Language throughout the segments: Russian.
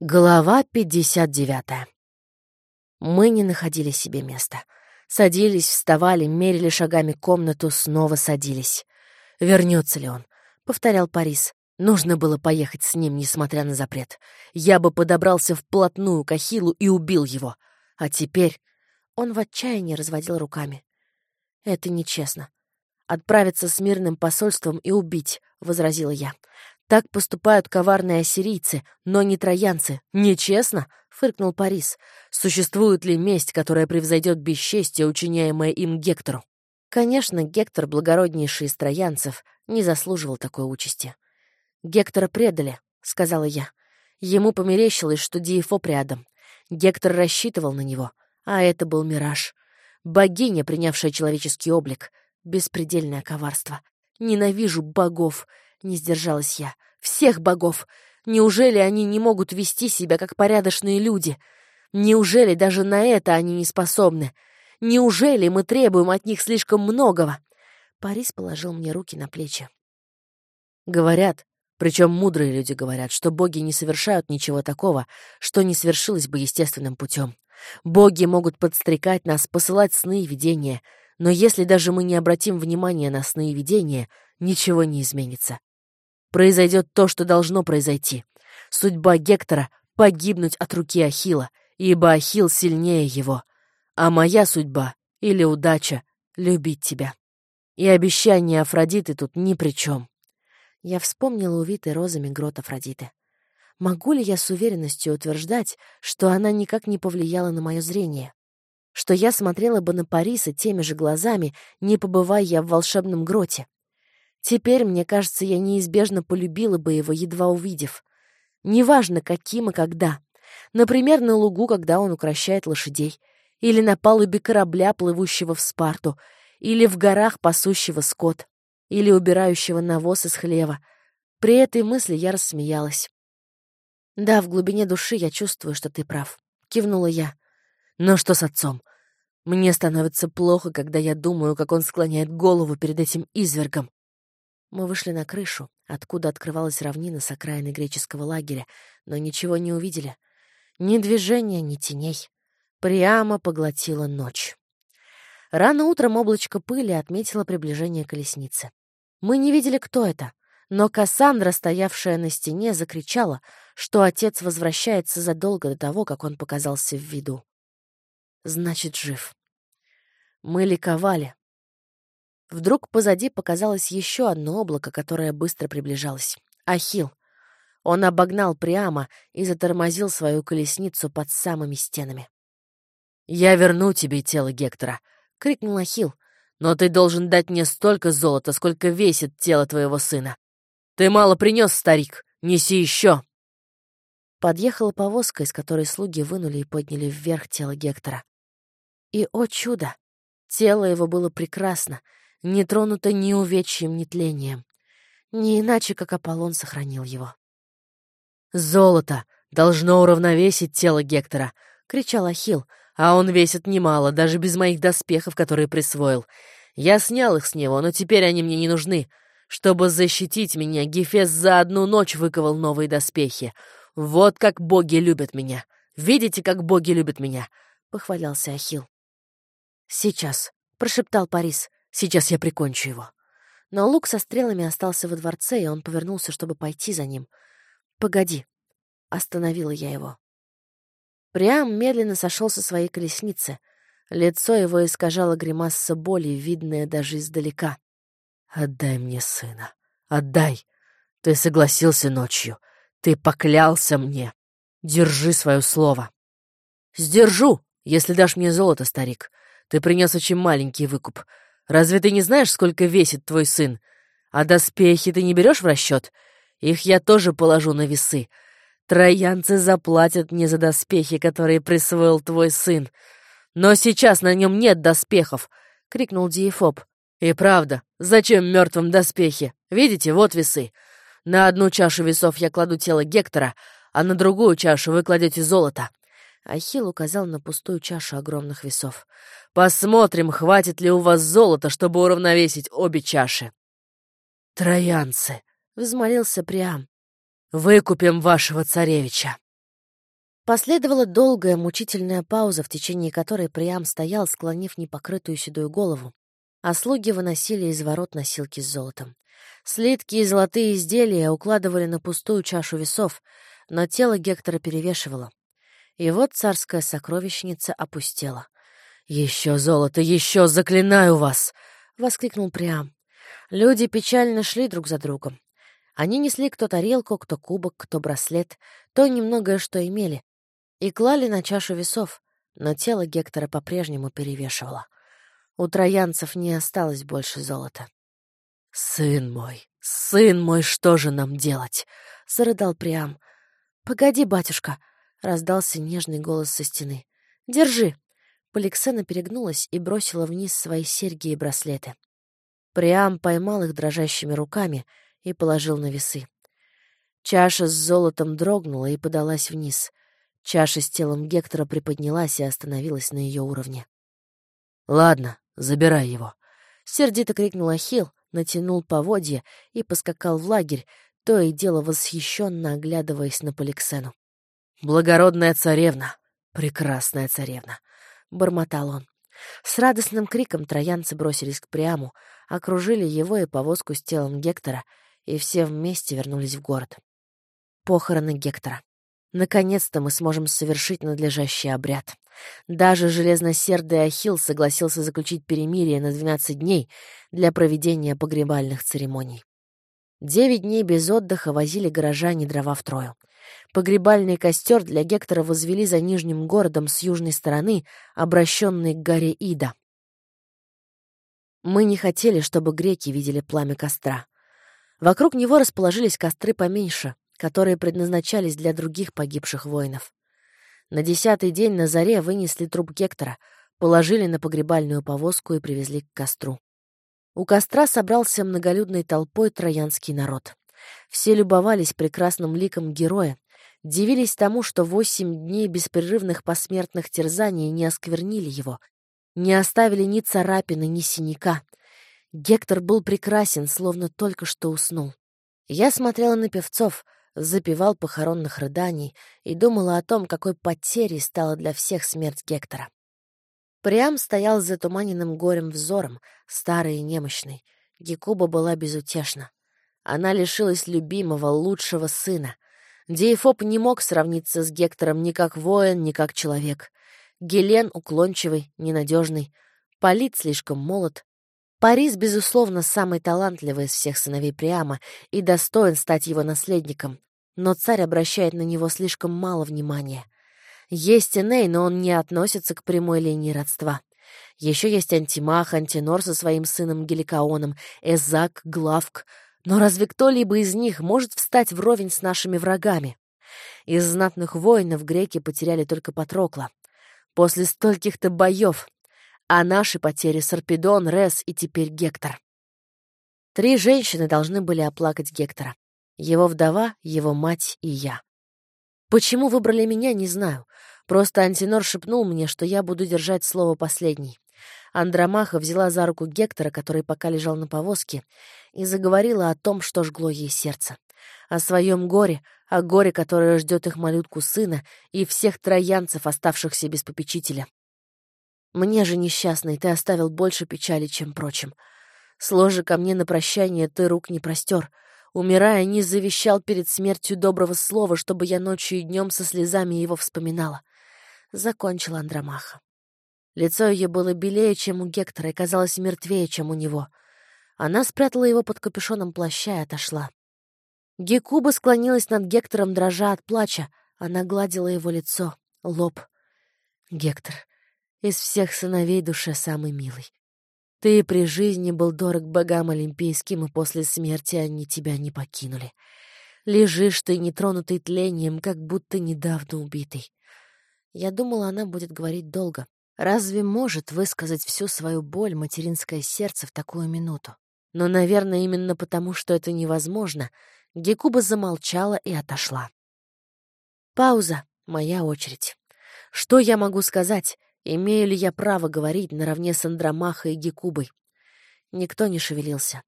Глава 59. Мы не находили себе места. Садились, вставали, мерили шагами комнату, снова садились. Вернется ли он? Повторял Парис. Нужно было поехать с ним, несмотря на запрет. Я бы подобрался вплотную к Ахиллу и убил его. А теперь он в отчаянии разводил руками. Это нечестно. Отправиться с мирным посольством и убить, — возразила я. Так поступают коварные ассирийцы, но не троянцы. Нечестно? — фыркнул Парис. Существует ли месть, которая превзойдет бесчестие, учиняемое им Гектору? Конечно, Гектор, благороднейший из троянцев, не заслуживал такой участи. «Гектора предали», — сказала я. Ему померещилось, что Диефоп рядом. Гектор рассчитывал на него, а это был мираж. Богиня, принявшая человеческий облик. Беспредельное коварство. Ненавижу богов. Не сдержалась я. Всех богов. Неужели они не могут вести себя как порядочные люди? Неужели даже на это они не способны? Неужели мы требуем от них слишком многого? Парис положил мне руки на плечи. Говорят, причем мудрые люди говорят, что боги не совершают ничего такого, что не свершилось бы естественным путем. Боги могут подстрекать нас, посылать сны и видения, но если даже мы не обратим внимания на сны и видения, ничего не изменится произойдет то, что должно произойти. Судьба Гектора — погибнуть от руки Ахила, ибо Ахил сильнее его. А моя судьба или удача — любить тебя. И обещание Афродиты тут ни при чем. Я вспомнила увитый розами грот Афродиты. Могу ли я с уверенностью утверждать, что она никак не повлияла на мое зрение? Что я смотрела бы на Париса теми же глазами, не побывая я в волшебном гроте? Теперь, мне кажется, я неизбежно полюбила бы его, едва увидев. Неважно, каким и когда. Например, на лугу, когда он укращает лошадей. Или на палубе корабля, плывущего в Спарту. Или в горах, пасущего скот. Или убирающего навоз из хлева. При этой мысли я рассмеялась. «Да, в глубине души я чувствую, что ты прав», — кивнула я. «Но что с отцом? Мне становится плохо, когда я думаю, как он склоняет голову перед этим извергом. Мы вышли на крышу, откуда открывалась равнина с окраины греческого лагеря, но ничего не увидели. Ни движения, ни теней. Прямо поглотила ночь. Рано утром облачко пыли отметило приближение колесницы. Мы не видели, кто это, но Кассандра, стоявшая на стене, закричала, что отец возвращается задолго до того, как он показался в виду. Значит, жив. Мы ликовали, Вдруг позади показалось еще одно облако, которое быстро приближалось. Ахил. Он обогнал прямо и затормозил свою колесницу под самыми стенами. «Я верну тебе тело Гектора!» — крикнул Ахил. «Но ты должен дать мне столько золота, сколько весит тело твоего сына. Ты мало принес, старик, неси еще!» Подъехала повозка, из которой слуги вынули и подняли вверх тело Гектора. И, о чудо! Тело его было прекрасно — не тронуто ни увечьем, ни тлением. Не иначе, как Аполлон сохранил его. «Золото должно уравновесить тело Гектора!» — кричал Ахилл. «А он весит немало, даже без моих доспехов, которые присвоил. Я снял их с него, но теперь они мне не нужны. Чтобы защитить меня, Гефес за одну ночь выковал новые доспехи. Вот как боги любят меня! Видите, как боги любят меня!» — похвалялся Ахилл. «Сейчас», — прошептал Парис. Сейчас я прикончу его. Но лук со стрелами остался во дворце, и он повернулся, чтобы пойти за ним. «Погоди!» — остановила я его. Прям медленно сошел со своей колесницы. Лицо его искажало гримаса боли, видная даже издалека. «Отдай мне сына! Отдай! Ты согласился ночью! Ты поклялся мне! Держи свое слово!» «Сдержу, если дашь мне золото, старик. Ты принес очень маленький выкуп. Разве ты не знаешь, сколько весит твой сын? А доспехи ты не берешь в расчет? Их я тоже положу на весы. Троянцы заплатят мне за доспехи, которые присвоил твой сын. Но сейчас на нем нет доспехов, — крикнул Диефоб. И правда, зачем мертвым доспехи? Видите, вот весы. На одну чашу весов я кладу тело Гектора, а на другую чашу вы кладете золото. Ахилл указал на пустую чашу огромных весов. «Посмотрим, хватит ли у вас золота, чтобы уравновесить обе чаши». «Троянцы!» — взмолился Приам. «Выкупим вашего царевича!» Последовала долгая, мучительная пауза, в течение которой Приам стоял, склонив непокрытую седую голову, а слуги выносили из ворот носилки с золотом. Слитки и золотые изделия укладывали на пустую чашу весов, но тело Гектора перевешивало. И вот царская сокровищница опустела. «Еще золото, еще заклинаю вас!» — воскликнул Приам. Люди печально шли друг за другом. Они несли кто тарелку, кто кубок, кто браслет, то немногое, что имели, и клали на чашу весов, но тело Гектора по-прежнему перевешивало. У троянцев не осталось больше золота. «Сын мой, сын мой, что же нам делать?» — зарыдал Приам. «Погоди, батюшка!» — раздался нежный голос со стены. «Держи!» Поликсена перегнулась и бросила вниз свои серьги и браслеты. Приам поймал их дрожащими руками и положил на весы. Чаша с золотом дрогнула и подалась вниз. Чаша с телом Гектора приподнялась и остановилась на ее уровне. «Ладно, забирай его!» — сердито крикнул Ахилл, натянул поводья и поскакал в лагерь, то и дело восхищенно оглядываясь на Поликсену. «Благородная царевна! Прекрасная царевна!» — бормотал он. С радостным криком троянцы бросились к Приаму, окружили его и повозку с телом Гектора, и все вместе вернулись в город. Похороны Гектора. Наконец-то мы сможем совершить надлежащий обряд. Даже железносердый Ахилл согласился заключить перемирие на 12 дней для проведения погребальных церемоний. Девять дней без отдыха возили горожане дрова в Трою. Погребальный костер для Гектора возвели за нижним городом с южной стороны, обращенный к горе Ида. Мы не хотели, чтобы греки видели пламя костра. Вокруг него расположились костры поменьше, которые предназначались для других погибших воинов. На десятый день на заре вынесли труп Гектора, положили на погребальную повозку и привезли к костру. У костра собрался многолюдной толпой троянский народ. Все любовались прекрасным ликом героя, дивились тому, что восемь дней беспрерывных посмертных терзаний не осквернили его, не оставили ни царапины, ни синяка. Гектор был прекрасен, словно только что уснул. Я смотрела на певцов — запевал похоронных рыданий и думала о том, какой потерей стала для всех смерть Гектора. Прям стоял с затуманенным горем взором, старый и немощный. Гекуба была безутешна. Она лишилась любимого, лучшего сына. Диефоб не мог сравниться с Гектором ни как воин, ни как человек. Гелен уклончивый, ненадежный. Полит слишком молод. Парис, безусловно, самый талантливый из всех сыновей Приама и достоин стать его наследником но царь обращает на него слишком мало внимания. Есть Эней, но он не относится к прямой линии родства. Еще есть Антимах, Антинор со своим сыном Геликаоном, Эзак, Главк. Но разве кто-либо из них может встать вровень с нашими врагами? Из знатных воинов греки потеряли только Патрокла. После стольких-то боев. А наши потери — Сарпедон, Рес и теперь Гектор. Три женщины должны были оплакать Гектора. Его вдова, его мать и я. Почему выбрали меня, не знаю. Просто Антинор шепнул мне, что я буду держать слово последней. Андромаха взяла за руку Гектора, который пока лежал на повозке, и заговорила о том, что жгло ей сердце. О своем горе, о горе, которое ждет их малютку сына и всех троянцев, оставшихся без попечителя. Мне же, несчастный, ты оставил больше печали, чем прочим. Сложи ко мне на прощание ты рук не простер — Умирая, не завещал перед смертью доброго слова, чтобы я ночью и днем со слезами его вспоминала. Закончила Андромаха. Лицо ее было белее, чем у Гектора, и казалось мертвее, чем у него. Она спрятала его под капюшоном плаща и отошла. Гекуба склонилась над Гектором, дрожа от плача. Она гладила его лицо, лоб. «Гектор, из всех сыновей душе самый милый. Ты при жизни был дорог богам олимпийским, и после смерти они тебя не покинули. Лежишь ты, нетронутый тлением, как будто недавно убитый. Я думала, она будет говорить долго. Разве может высказать всю свою боль материнское сердце в такую минуту? Но, наверное, именно потому, что это невозможно, Гекуба замолчала и отошла. Пауза. Моя очередь. Что я могу сказать? Имею ли я право говорить наравне с Андромахой и Гекубой? Никто не шевелился.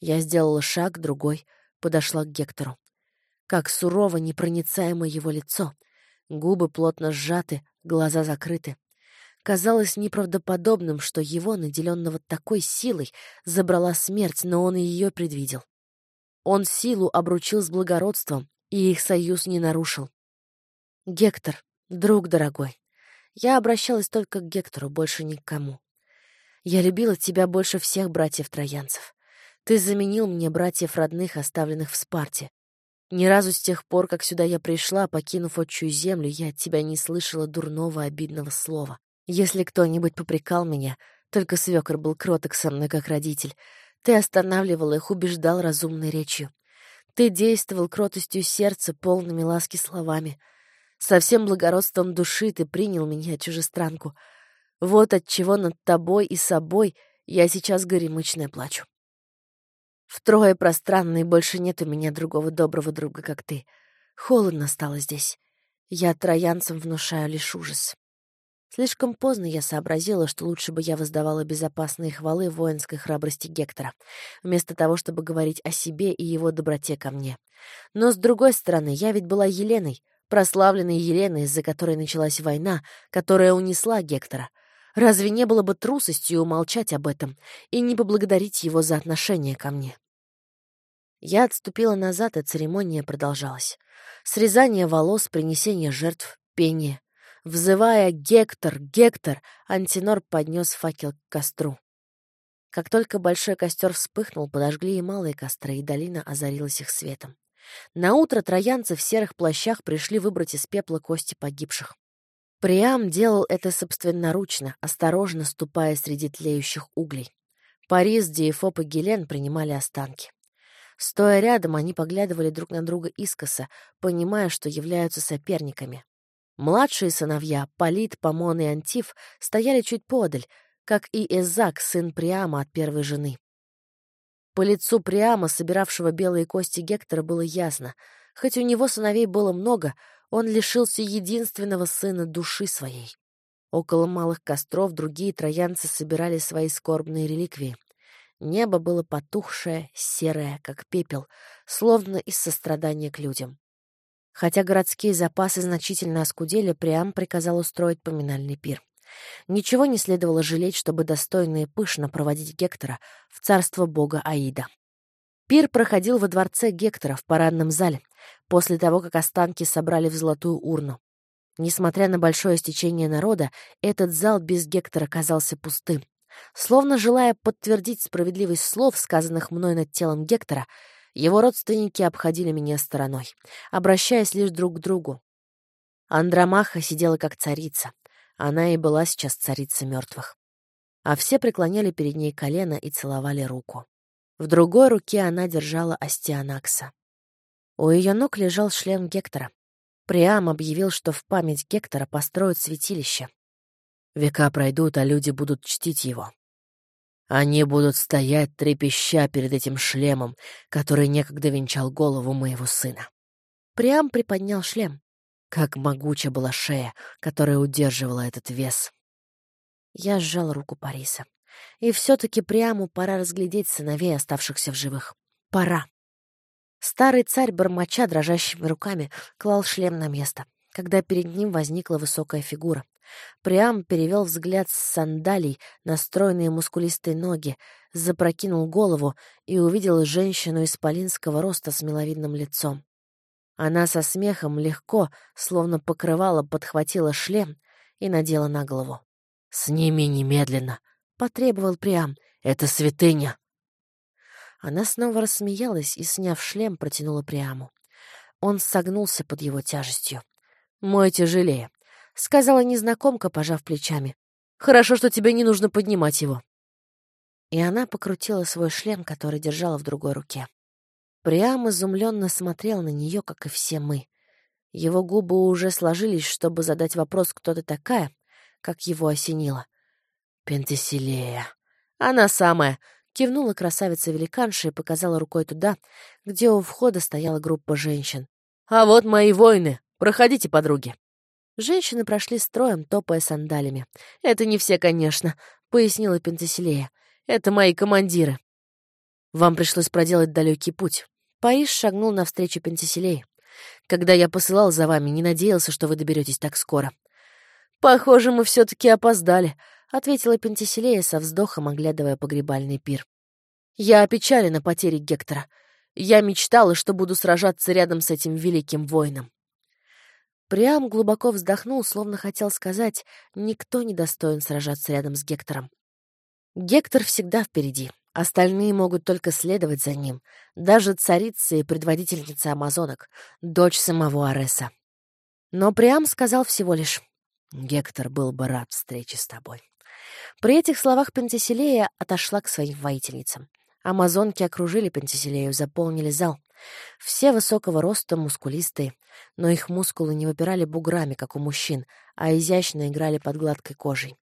Я сделала шаг, другой, подошла к Гектору. Как сурово непроницаемо его лицо. Губы плотно сжаты, глаза закрыты. Казалось неправдоподобным, что его, наделенного такой силой, забрала смерть, но он ее предвидел. Он силу обручил с благородством, и их союз не нарушил. «Гектор, друг дорогой, я обращалась только к Гектору, больше ни к кому. Я любила тебя больше всех братьев-троянцев. Ты заменил мне братьев родных, оставленных в Спарте. Ни разу с тех пор, как сюда я пришла, покинув отчую землю, я от тебя не слышала дурного обидного слова. Если кто-нибудь попрекал меня, только свекор был кроток со мной как родитель. Ты останавливал их, убеждал разумной речью. Ты действовал кротостью сердца, полными ласки словами. Со всем благородством души ты принял меня, чужестранку. Вот от чего над тобой и собой я сейчас горемычная плачу. Втрое пространно, больше нет у меня другого доброго друга, как ты. Холодно стало здесь. Я троянцам внушаю лишь ужас. Слишком поздно я сообразила, что лучше бы я воздавала безопасные хвалы воинской храбрости Гектора, вместо того, чтобы говорить о себе и его доброте ко мне. Но, с другой стороны, я ведь была Еленой, прославленной Еленой, из-за которой началась война, которая унесла Гектора. Разве не было бы трусостью умолчать об этом и не поблагодарить его за отношение ко мне? Я отступила назад, и церемония продолжалась. Срезание волос, принесение жертв, пение — Взывая «Гектор! Гектор!», антинор поднес факел к костру. Как только большой костер вспыхнул, подожгли и малые костры, и долина озарилась их светом. На утро троянцы в серых плащах пришли выбрать из пепла кости погибших. Приам делал это собственноручно, осторожно ступая среди тлеющих углей. Парис, Диефоп и Гелен принимали останки. Стоя рядом, они поглядывали друг на друга искоса, понимая, что являются соперниками. Младшие сыновья, Полит, Помон и Антиф, стояли чуть подаль, как и Эзак, сын Приама от первой жены. По лицу Приама, собиравшего белые кости Гектора, было ясно. Хоть у него сыновей было много, он лишился единственного сына души своей. Около малых костров другие троянцы собирали свои скорбные реликвии. Небо было потухшее, серое, как пепел, словно из сострадания к людям. Хотя городские запасы значительно оскудели, Приам приказал устроить поминальный пир. Ничего не следовало жалеть, чтобы достойно и пышно проводить Гектора в царство бога Аида. Пир проходил во дворце Гектора в парадном зале, после того, как останки собрали в золотую урну. Несмотря на большое стечение народа, этот зал без Гектора казался пустым. Словно желая подтвердить справедливость слов, сказанных мной над телом Гектора, его родственники обходили меня стороной, обращаясь лишь друг к другу. Андромаха сидела как царица. Она и была сейчас царица мертвых. А все преклоняли перед ней колено и целовали руку. В другой руке она держала Астианакса. У ее ног лежал шлем Гектора. Приам объявил, что в память Гектора построят святилище. Века пройдут, а люди будут чтить его. Они будут стоять трепеща перед этим шлемом, который некогда венчал голову моего сына. Прям приподнял шлем. Как могуча была шея, которая удерживала этот вес. Я сжал руку Париса. И все-таки прямо пора разглядеть сыновей, оставшихся в живых. Пора. Старый царь, бормоча дрожащими руками, клал шлем на место, когда перед ним возникла высокая фигура. Приам перевел взгляд с сандалий на стройные мускулистые ноги, запрокинул голову и увидел женщину исполинского роста с миловидным лицом. Она со смехом легко, словно покрывало, подхватила шлем и надела на голову. «Сними немедленно!» — потребовал Приам. «Это святыня!» Она снова рассмеялась и, сняв шлем, протянула Приаму. Он согнулся под его тяжестью. «Мой тяжелее. — сказала незнакомка, пожав плечами. «Хорошо, что тебе не нужно поднимать его». И она покрутила свой шлем, который держала в другой руке. Приам изумленно смотрел на нее, как и все мы. Его губы уже сложились, чтобы задать вопрос, кто ты такая, как его осенило. «Пентеселея». «Она самая», — кивнула красавица-великанша и показала рукой туда, где у входа стояла группа женщин. «А вот мои воины! Проходите, подруги!» Женщины прошли строем, топая сандалями. «Это не все, конечно», — пояснила Пентеселея. «Это мои командиры». «Вам пришлось проделать далекий путь». Париж шагнул навстречу Пентеселей. Когда я посылал за вами, не надеялся, что вы доберетесь так скоро. Похоже, мы все таки опоздали, — ответила Пентиселея со вздохом, оглядывая погребальный пир. Я опечалена потерей Гектора. Я мечтала, что буду сражаться рядом с этим великим воином. Приам глубоко вздохнул, словно хотел сказать, никто не достоин сражаться рядом с Гектором. Гектор всегда впереди, остальные могут только следовать за ним, даже царица и предводительница амазонок, дочь самого Ареса. Но Приам сказал всего лишь «Гектор был бы рад встрече с тобой». При этих словах Пентеселея отошла к своим воительницам. Амазонки окружили Пентеселею, заполнили зал. Все высокого роста, мускулистые, но их мускулы не выпирали буграми, как у мужчин, а изящно играли под гладкой кожей.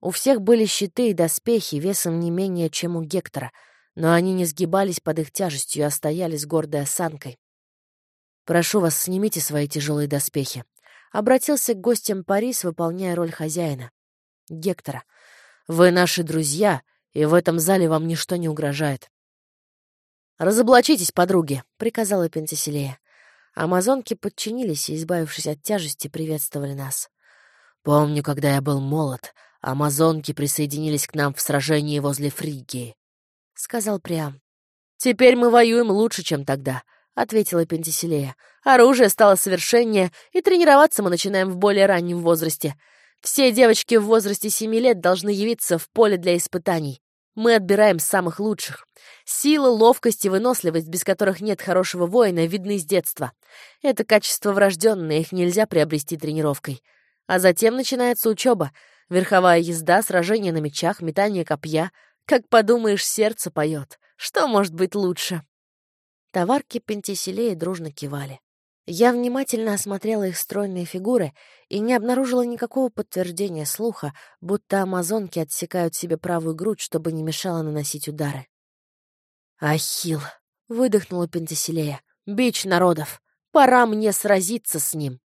У всех были щиты и доспехи весом не менее, чем у Гектора, но они не сгибались под их тяжестью, а стояли с гордой осанкой. «Прошу вас, снимите свои тяжелые доспехи», — обратился к гостям Парис, выполняя роль хозяина. «Гектора, вы наши друзья, и в этом зале вам ничто не угрожает. «Разоблачитесь, подруги», — приказала Пентеселея. Амазонки подчинились и, избавившись от тяжести, приветствовали нас. «Помню, когда я был молод, амазонки присоединились к нам в сражении возле Фригии», — сказал Приам. «Теперь мы воюем лучше, чем тогда», — ответила Пентеселея. «Оружие стало совершеннее, и тренироваться мы начинаем в более раннем возрасте. Все девочки в возрасте семи лет должны явиться в поле для испытаний. Мы отбираем самых лучших. Сила, ловкость и выносливость, без которых нет хорошего воина, видны с детства. Это качество врожденное, их нельзя приобрести тренировкой. А затем начинается учеба. Верховая езда, сражение на мечах, метание копья. Как подумаешь, сердце поет. Что может быть лучше? Товарки Пентиселеи дружно кивали. Я внимательно осмотрела их стройные фигуры и не обнаружила никакого подтверждения слуха, будто амазонки отсекают себе правую грудь, чтобы не мешало наносить удары. «Ахилл!» — выдохнула Пентеселея. «Бич народов! Пора мне сразиться с ним!»